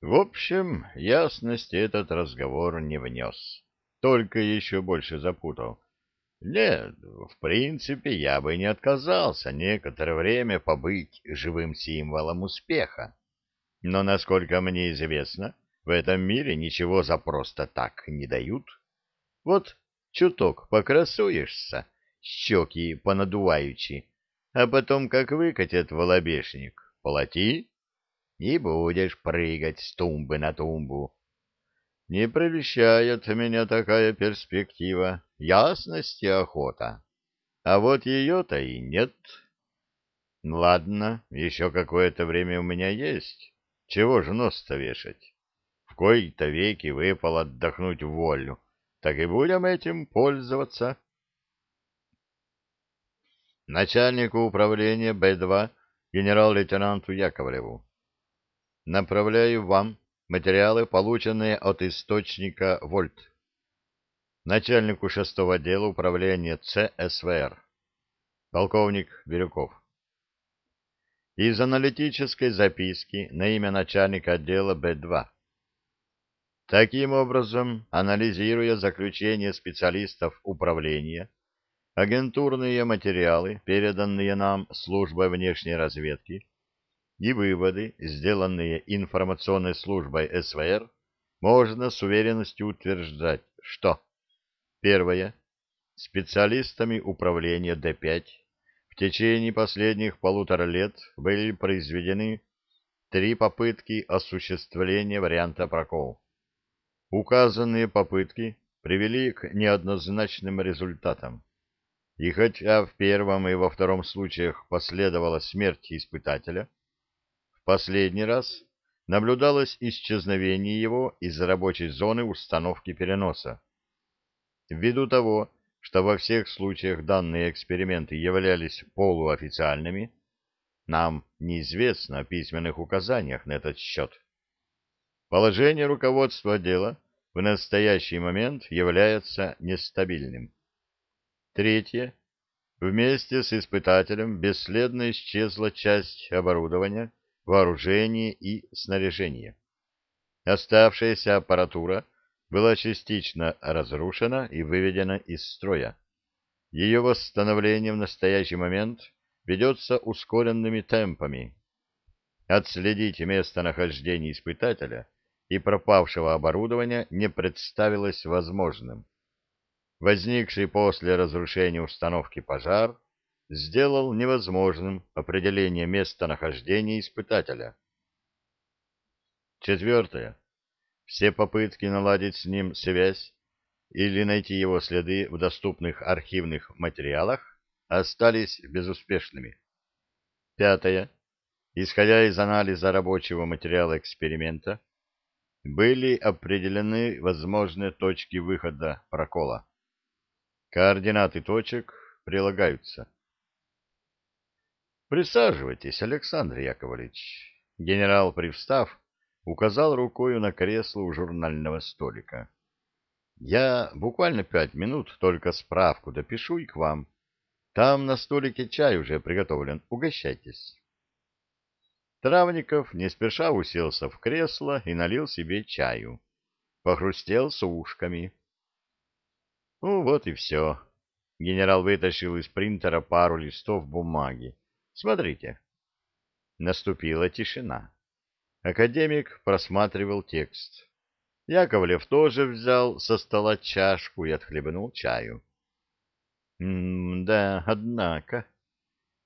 В общем, ясности этот разговор не внес, только еще больше запутал. Нет, в принципе, я бы не отказался некоторое время побыть живым символом успеха. Но, насколько мне известно, в этом мире ничего за просто так не дают. Вот чуток покрасуешься, щеки понадуваючи, а потом, как выкатят в лобешник, плати и будешь прыгать с тумбы на тумбу. Не прельщает меня такая перспектива, ясность и охота. А вот ее-то и нет. Ладно, еще какое-то время у меня есть. Чего ж нос-то вешать? В кои-то веки выпал отдохнуть в волю. Так и будем этим пользоваться. Начальнику управления Б-2 генерал-лейтенанту Яковлеву. Направляю вам материалы, полученные от источника Вольт. Начальнику шестого отдела управления ЦСВР. Полковник Бирюков. Из аналитической записки на имя начальника отдела Б-2. Таким образом, анализируя заключение специалистов управления, агентурные материалы, переданные нам службой внешней разведки, и выводы, сделанные информационной службой СВР, можно с уверенностью утверждать, что первое специалистами управления Д5 в течение последних полутора лет были произведены три попытки осуществления варианта прокол. Указанные попытки привели к неоднозначным результатам. И хотя в первом и во втором случаях последовала смерть испытателя, Последний раз наблюдалось исчезновение его из рабочей зоны установки переноса. Ввиду того, что во всех случаях данные эксперименты являлись полуофициальными, нам неизвестно о письменных указаниях на этот счет. Положение руководства дела в настоящий момент является нестабильным. Третье. Вместе с испытателем бесследно исчезла часть оборудования, вооружение и снаряжение. Оставшаяся аппаратура была частично разрушена и выведена из строя. Ее восстановление в настоящий момент ведется ускоренными темпами. Отследить местонахождение испытателя и пропавшего оборудования не представилось возможным. Возникший после разрушения установки пожар сделал невозможным определение местонахождения испытателя. Четвертое. Все попытки наладить с ним связь или найти его следы в доступных архивных материалах остались безуспешными. Пятое. Исходя из анализа рабочего материала эксперимента, были определены возможные точки выхода прокола. Координаты точек прилагаются. Присаживайтесь, Александр Яковлевич. Генерал, привстав, указал рукою на кресло у журнального столика. Я буквально пять минут только справку допишу и к вам. Там на столике чай уже приготовлен. Угощайтесь. Травников не спеша уселся в кресло и налил себе чаю. Похрустел с ушками. Ну вот и все. Генерал вытащил из принтера пару листов бумаги Смотрите. Наступила тишина. Академик просматривал текст. Яковлев тоже взял со стола чашку и отхлебнул чаю. — Да, однако.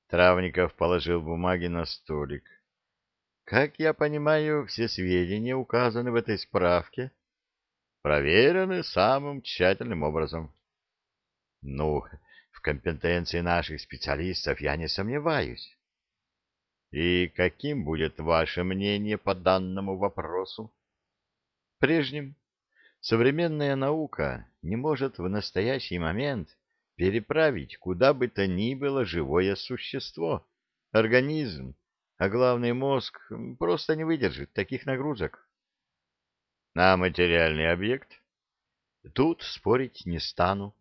Травников положил бумаги на столик. — Как я понимаю, все сведения указаны в этой справке. Проверены самым тщательным образом. — Ну, компетенции наших специалистов я не сомневаюсь. И каким будет ваше мнение по данному вопросу? Прежним. Современная наука не может в настоящий момент переправить куда бы то ни было живое существо, организм, а главный мозг просто не выдержит таких нагрузок. А материальный объект? Тут спорить не стану.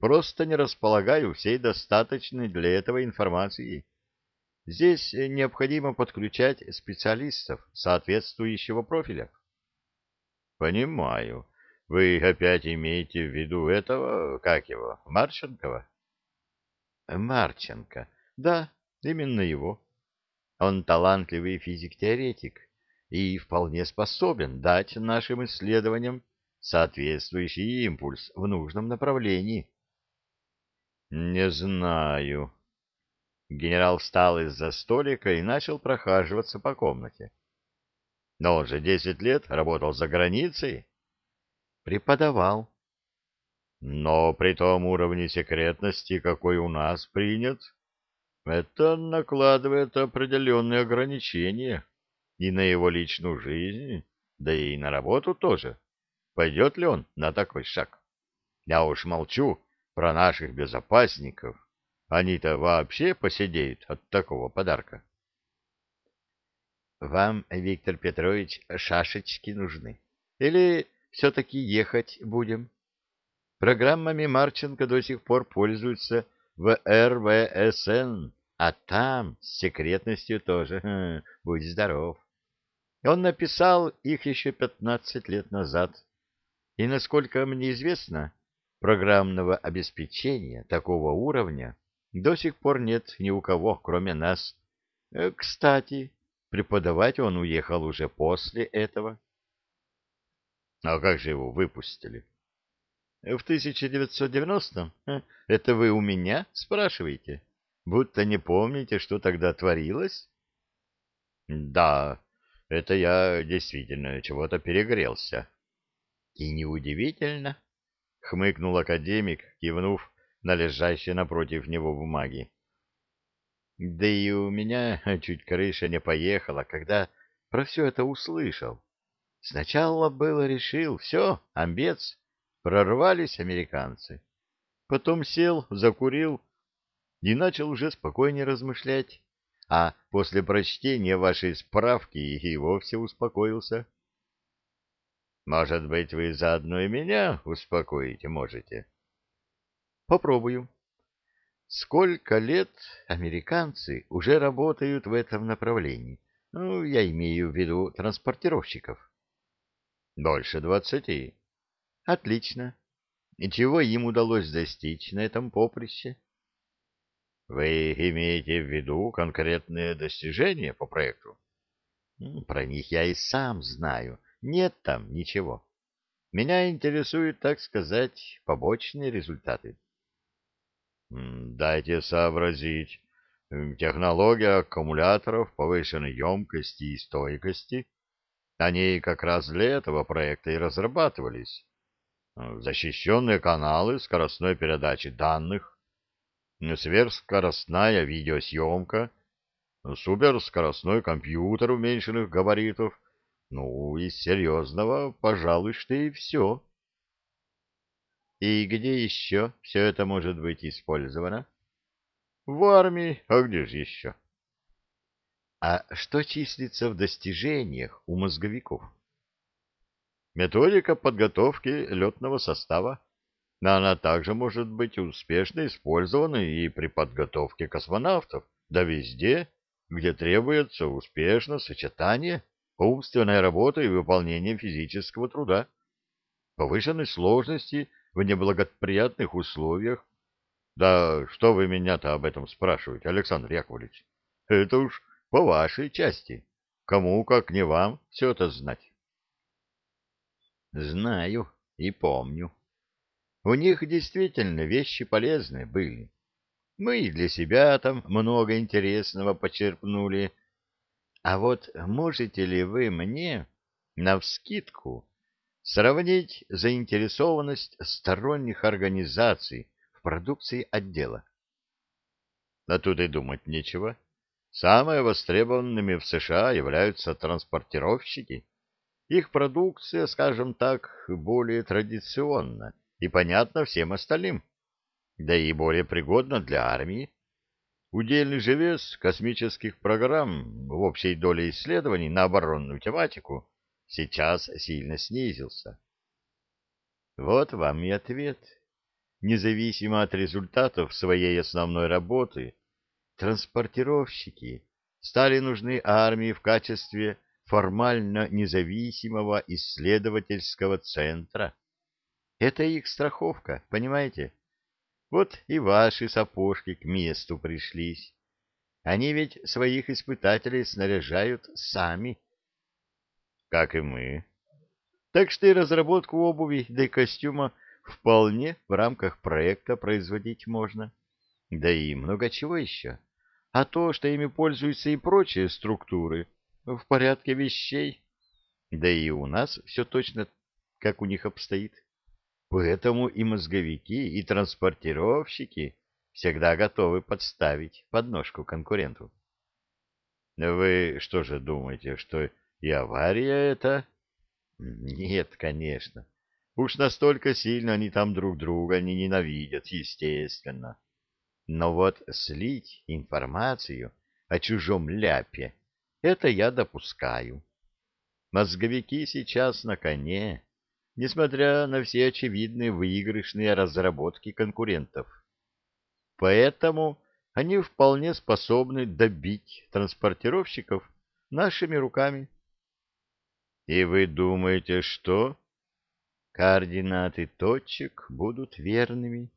Просто не располагаю всей достаточной для этого информации. Здесь необходимо подключать специалистов соответствующего профиля. Понимаю. Вы опять имеете в виду этого, как его, Марченкова? Марченко. Да, именно его. Он талантливый физик-теоретик и вполне способен дать нашим исследованиям соответствующий импульс в нужном направлении. Не знаю. Генерал встал из-за столика и начал прохаживаться по комнате. Но он же десять лет работал за границей. Преподавал. Но при том уровне секретности, какой у нас принят, это накладывает определенные ограничения и на его личную жизнь, да и на работу тоже. Пойдет ли он на такой шаг? Я уж молчу про наших безопасников. Они-то вообще посидеют от такого подарка. Вам, Виктор Петрович, шашечки нужны? Или все-таки ехать будем? Программами Марченко до сих пор пользуются в РВСН, а там с секретностью тоже, будь здоров. Он написал их еще пятнадцать лет назад, и, насколько мне известно, программного обеспечения такого уровня до сих пор нет ни у кого, кроме нас. Э, кстати, преподавать он уехал уже после этого. А как же его выпустили? В 1990-м? Э, это вы у меня спрашиваете? Будто не помните, что тогда творилось? Да, это я действительно чего-то перегрелся. И неудивительно, хмыкнул академик, кивнув на лежащие напротив него бумаги. Да и у меня чуть крыша не поехала, когда про все это услышал. Сначала было решил, все, амбец, прорвались американцы. Потом сел, закурил и начал уже спокойнее размышлять, а после прочтения вашей справки и вовсе успокоился. Может быть, вы заодно и меня успокоите можете? Попробую. Сколько лет американцы уже работают в этом направлении? Ну, я имею в виду транспортировщиков. Дольше двадцати. Отлично. И чего им удалось достичь на этом поприще? Вы имеете в виду конкретные достижения по проекту? Про них я и сам знаю. Нет там ничего. Меня интересуют, так сказать, побочные результаты. Дайте сообразить. Технология аккумуляторов повышенной емкости и стойкости, они как раз для этого проекта и разрабатывались. Защищенные каналы скоростной передачи данных, сверхскоростная видеосъемка, суперскоростной компьютер уменьшенных габаритов — ну, из серьезного, пожалуй, что и все. И где еще все это может быть использовано? В армии, а где же еще? А что числится в достижениях у мозговиков? Методика подготовки летного состава. Но она также может быть успешно использована и при подготовке космонавтов, да везде, где требуется успешное сочетание умственная работа и выполнение физического труда, повышенной сложности в неблагоприятных условиях. Да что вы меня-то об этом спрашиваете, Александр Яковлевич? Это уж по вашей части. Кому, как не вам, все это знать. Знаю и помню. У них действительно вещи полезные были. Мы и для себя там много интересного почерпнули, а вот можете ли вы мне, навскидку, сравнить заинтересованность сторонних организаций в продукции отдела? А тут и думать нечего. Самые востребованными в США являются транспортировщики. Их продукция, скажем так, более традиционна и понятна всем остальным, да и более пригодна для армии. Удельный же вес космических программ в общей доле исследований на оборонную тематику сейчас сильно снизился. Вот вам и ответ. Независимо от результатов своей основной работы, транспортировщики стали нужны армии в качестве формально независимого исследовательского центра. Это их страховка, понимаете? Вот и ваши сапожки к месту пришлись. Они ведь своих испытателей снаряжают сами. Как и мы. Так что и разработку обуви да и костюма вполне в рамках проекта производить можно. Да и много чего еще. А то, что ими пользуются и прочие структуры, в порядке вещей. Да и у нас все точно как у них обстоит. Поэтому и мозговики, и транспортировщики всегда готовы подставить подножку конкуренту. Вы что же думаете, что и авария это? Нет, конечно. Уж настолько сильно они там друг друга не ненавидят, естественно. Но вот слить информацию о чужом ляпе — это я допускаю. Мозговики сейчас на коне, несмотря на все очевидные выигрышные разработки конкурентов. Поэтому они вполне способны добить транспортировщиков нашими руками. И вы думаете, что координаты точек будут верными?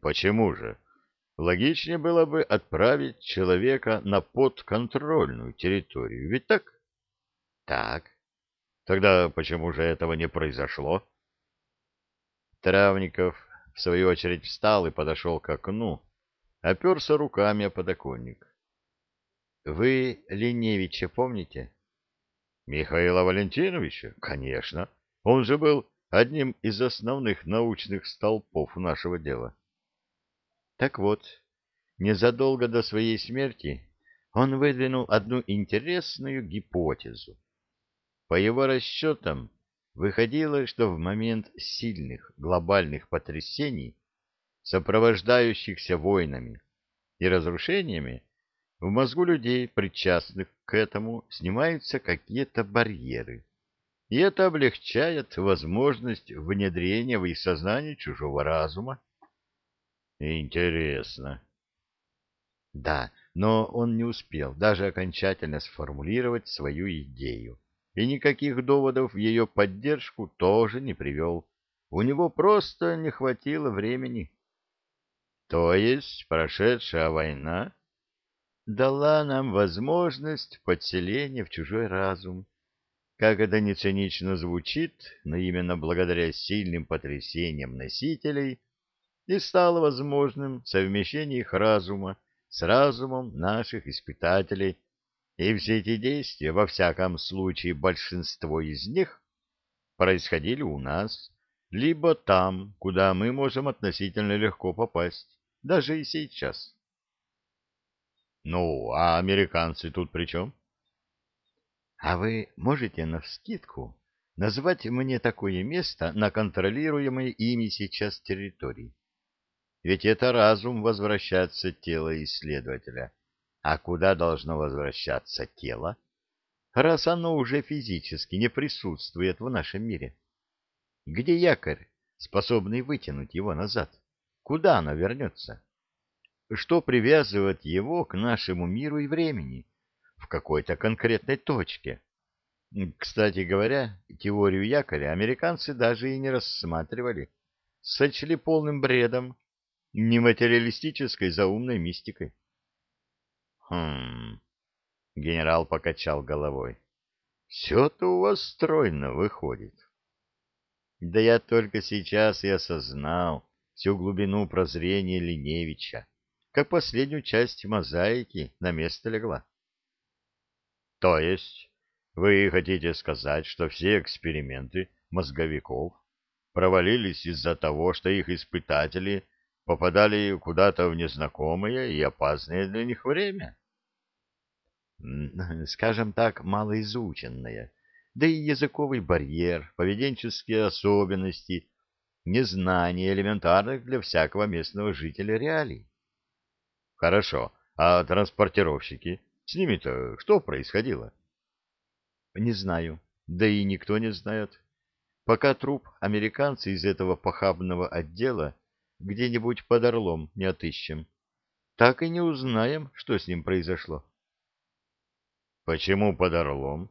Почему же? Логичнее было бы отправить человека на подконтрольную территорию, ведь так? Так. Тогда почему же этого не произошло? Травников, в свою очередь, встал и подошел к окну, оперся руками о подоконник. Вы Леневича помните? Михаила Валентиновича? Конечно. Он же был одним из основных научных столпов нашего дела. Так вот, незадолго до своей смерти он выдвинул одну интересную гипотезу. По его расчетам, выходило, что в момент сильных глобальных потрясений, сопровождающихся войнами и разрушениями, в мозгу людей, причастных к этому, снимаются какие-то барьеры. И это облегчает возможность внедрения в их сознание чужого разума. Интересно. Да, но он не успел даже окончательно сформулировать свою идею, и никаких доводов в ее поддержку тоже не привел. У него просто не хватило времени. То есть прошедшая война дала нам возможность подселения в чужой разум. Как это не цинично звучит, но именно благодаря сильным потрясениям носителей и стало возможным совмещение их разума с разумом наших испытателей, и все эти действия, во всяком случае большинство из них, происходили у нас, либо там, куда мы можем относительно легко попасть, даже и сейчас. Ну, а американцы тут при чем? А вы можете навскидку назвать мне такое место на контролируемой ими сейчас территории? Ведь это разум возвращаться тело исследователя. А куда должно возвращаться тело? Раз оно уже физически не присутствует в нашем мире. Где якорь, способный вытянуть его назад? Куда оно вернется? Что привязывает его к нашему миру и времени? В какой-то конкретной точке. Кстати говоря, теорию якоря американцы даже и не рассматривали. Сочли полным бредом нематериалистической заумной мистикой. Хм. Генерал покачал головой. Все-то у вас стройно выходит. Да я только сейчас и осознал всю глубину прозрения Линевича, как последнюю часть мозаики на место легла. То есть вы хотите сказать, что все эксперименты мозговиков провалились из-за того, что их испытатели попадали куда-то в незнакомое и опасное для них время. Скажем так, малоизученное, да и языковый барьер, поведенческие особенности, незнание элементарных для всякого местного жителя реалий. Хорошо, а транспортировщики, с ними-то что происходило? Не знаю, да и никто не знает. Пока труп американцы из этого похабного отдела где-нибудь под Орлом не отыщем. так и не узнаем, что с ним произошло. Почему под Орлом?